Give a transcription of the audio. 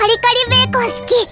カリカリベーコン好き。